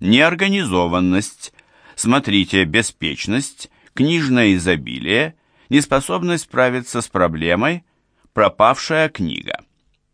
неорганизованность, смотрите беспечность, книжное изобилие, неспособность справиться с проблемой, пропавшая книга.